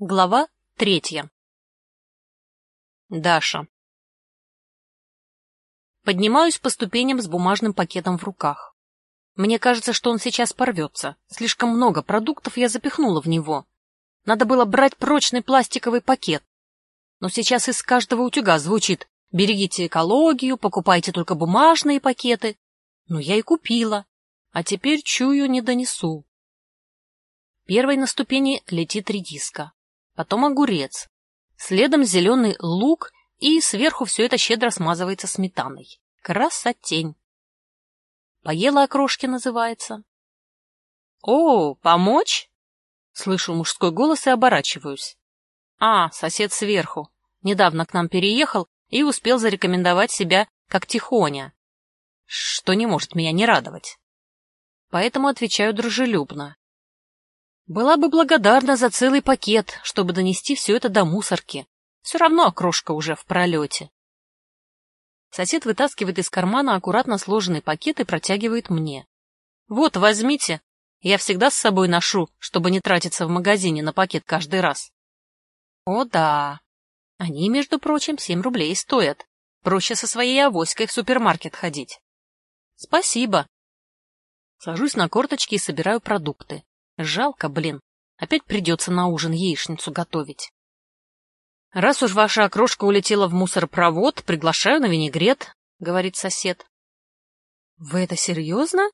Глава третья. Даша. Поднимаюсь по ступеням с бумажным пакетом в руках. Мне кажется, что он сейчас порвется. Слишком много продуктов я запихнула в него. Надо было брать прочный пластиковый пакет. Но сейчас из каждого утюга звучит «Берегите экологию, покупайте только бумажные пакеты». Ну, я и купила. А теперь, чую, не донесу. Первой на ступени летит редиска потом огурец, следом зеленый лук и сверху все это щедро смазывается сметаной. Красотень! Поела окрошки называется. О, помочь? Слышу мужской голос и оборачиваюсь. А, сосед сверху. Недавно к нам переехал и успел зарекомендовать себя как Тихоня, что не может меня не радовать. Поэтому отвечаю дружелюбно. Была бы благодарна за целый пакет, чтобы донести все это до мусорки. Все равно окрошка уже в пролете. Сосед вытаскивает из кармана аккуратно сложенный пакет и протягивает мне. Вот, возьмите. Я всегда с собой ношу, чтобы не тратиться в магазине на пакет каждый раз. О да. Они, между прочим, семь рублей стоят. Проще со своей авоськой в супермаркет ходить. Спасибо. Сажусь на корточки и собираю продукты. Жалко, блин. Опять придется на ужин яичницу готовить. Раз уж ваша окрошка улетела в мусоропровод, приглашаю на винегрет, — говорит сосед. Вы это серьезно?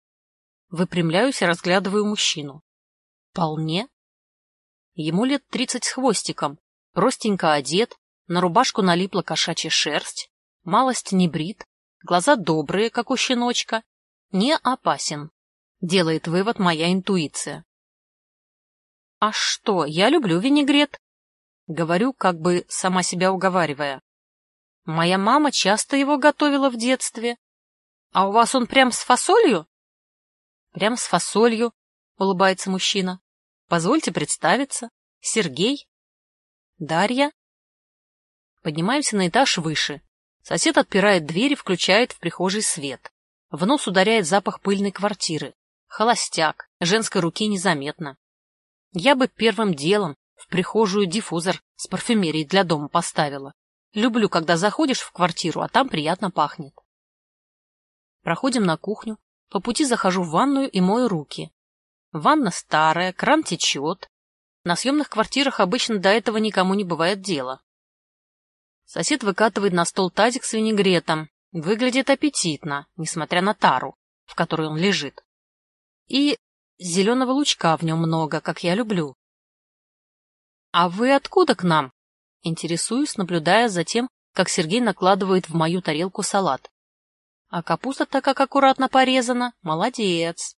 Выпрямляюсь и разглядываю мужчину. Вполне. Ему лет тридцать с хвостиком, простенько одет, на рубашку налипла кошачья шерсть, малость не брит, глаза добрые, как у щеночка, не опасен. Делает вывод моя интуиция. «А что, я люблю винегрет», — говорю, как бы сама себя уговаривая. «Моя мама часто его готовила в детстве. А у вас он прям с фасолью?» «Прям с фасолью», — улыбается мужчина. «Позвольте представиться. Сергей. Дарья». Поднимаемся на этаж выше. Сосед отпирает дверь и включает в прихожей свет. В нос ударяет запах пыльной квартиры. Холостяк, женской руки незаметно. Я бы первым делом в прихожую диффузор с парфюмерией для дома поставила. Люблю, когда заходишь в квартиру, а там приятно пахнет. Проходим на кухню, по пути захожу в ванную и мою руки. Ванна старая, кран течет. На съемных квартирах обычно до этого никому не бывает дела. Сосед выкатывает на стол тазик с винегретом. Выглядит аппетитно, несмотря на тару, в которой он лежит. И Зеленого лучка в нем много, как я люблю. — А вы откуда к нам? — интересуюсь, наблюдая за тем, как Сергей накладывает в мою тарелку салат. А капуста так как аккуратно порезана. Молодец.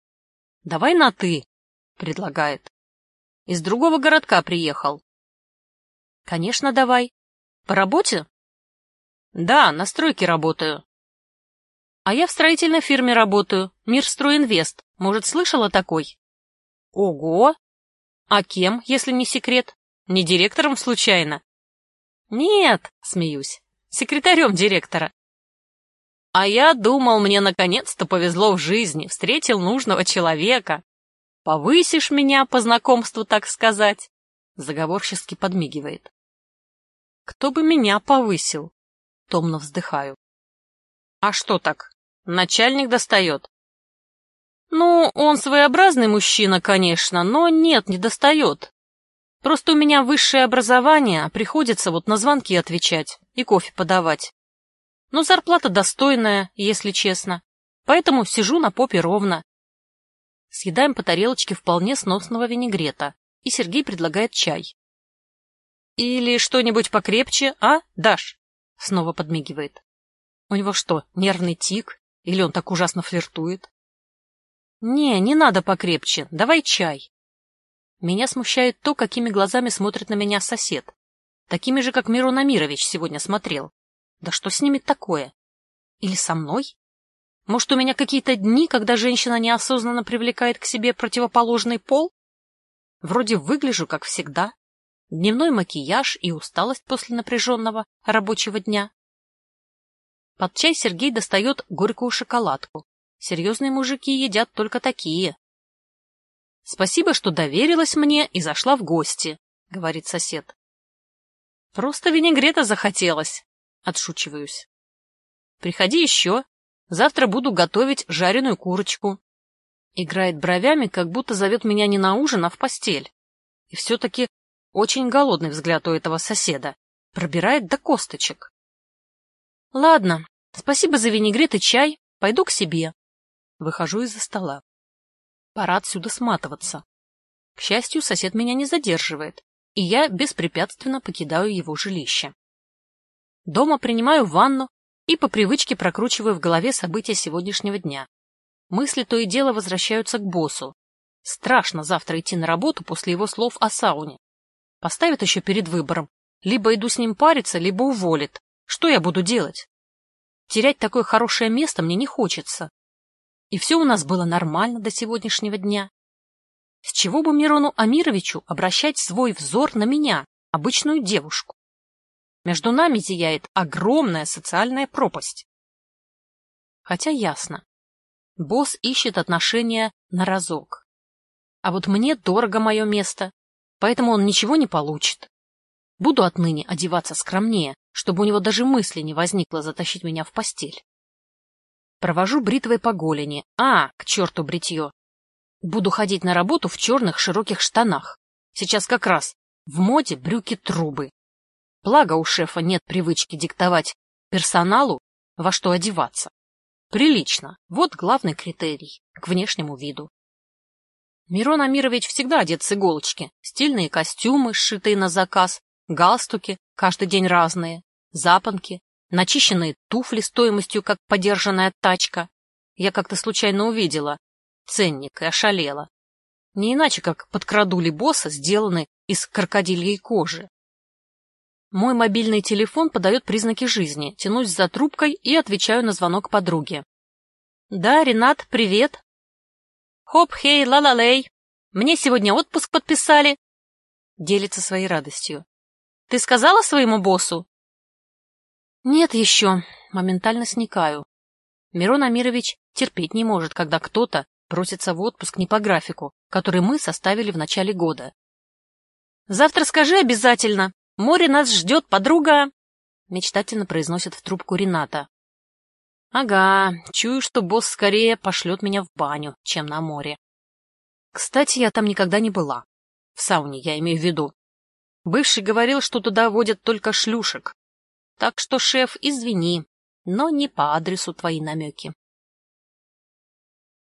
— Давай на «ты», — предлагает. — Из другого городка приехал. — Конечно, давай. По работе? — Да, на стройке работаю. — А я в строительной фирме работаю, Мирстройинвест. Может, слышала такой? Ого! А кем, если не секрет? Не директором случайно? Нет, смеюсь, секретарем директора. А я думал, мне наконец-то повезло в жизни, встретил нужного человека. Повысишь меня по знакомству, так сказать. Заговорчески подмигивает. Кто бы меня повысил? Томно вздыхаю. А что так? Начальник достает? Ну, он своеобразный мужчина, конечно, но нет, не достает. Просто у меня высшее образование, приходится вот на звонки отвечать и кофе подавать. Но зарплата достойная, если честно, поэтому сижу на попе ровно. Съедаем по тарелочке вполне сносного винегрета, и Сергей предлагает чай. «Или что-нибудь покрепче, а, Даш?» — снова подмигивает. «У него что, нервный тик? Или он так ужасно флиртует?» «Не, не надо покрепче, давай чай». Меня смущает то, какими глазами смотрит на меня сосед. Такими же, как Мирон Амирович сегодня смотрел. Да что с ними такое? Или со мной? Может, у меня какие-то дни, когда женщина неосознанно привлекает к себе противоположный пол? Вроде выгляжу, как всегда. Дневной макияж и усталость после напряженного рабочего дня. Под чай Сергей достает горькую шоколадку, Серьезные мужики едят только такие. Спасибо, что доверилась мне и зашла в гости, — говорит сосед. Просто винегрета захотелось, — отшучиваюсь. Приходи еще. Завтра буду готовить жареную курочку. Играет бровями, как будто зовет меня не на ужин, а в постель. И все-таки очень голодный взгляд у этого соседа. Пробирает до косточек. Ладно, спасибо за винегрет и чай. Пойду к себе. Выхожу из-за стола. Пора отсюда сматываться. К счастью, сосед меня не задерживает, и я беспрепятственно покидаю его жилище. Дома принимаю ванну и по привычке прокручиваю в голове события сегодняшнего дня. Мысли то и дело возвращаются к боссу. Страшно завтра идти на работу после его слов о сауне. Поставит еще перед выбором. Либо иду с ним париться, либо уволит. Что я буду делать? Терять такое хорошее место мне не хочется. И все у нас было нормально до сегодняшнего дня. С чего бы Мирону Амировичу обращать свой взор на меня, обычную девушку? Между нами зияет огромная социальная пропасть. Хотя ясно. Босс ищет отношения на разок. А вот мне дорого мое место, поэтому он ничего не получит. Буду отныне одеваться скромнее, чтобы у него даже мысли не возникло затащить меня в постель. Провожу бритвой по голени. А, к черту бритье. Буду ходить на работу в черных широких штанах. Сейчас как раз в моде брюки-трубы. Благо у шефа нет привычки диктовать персоналу, во что одеваться. Прилично. Вот главный критерий к внешнему виду. Мирон Амирович всегда одет с иголочки. Стильные костюмы, сшитые на заказ, галстуки, каждый день разные, запонки, начищенные туфли стоимостью, как подержанная тачка. Я как-то случайно увидела ценник и ошалела. Не иначе, как подкрадули босса, сделанный из крокодильей кожи. Мой мобильный телефон подает признаки жизни. Тянусь за трубкой и отвечаю на звонок подруги. «Да, Ренат, привет!» «Хоп-хей, ла-ла-лей! Мне сегодня отпуск подписали!» Делится своей радостью. «Ты сказала своему боссу?» «Нет еще». Моментально сникаю. Мирон Амирович терпеть не может, когда кто-то просится в отпуск не по графику, который мы составили в начале года. «Завтра скажи обязательно. Море нас ждет, подруга!» Мечтательно произносит в трубку Рената. «Ага, чую, что босс скорее пошлет меня в баню, чем на море. Кстати, я там никогда не была. В сауне, я имею в виду. Бывший говорил, что туда водят только шлюшек, так что, шеф, извини, но не по адресу твои намеки.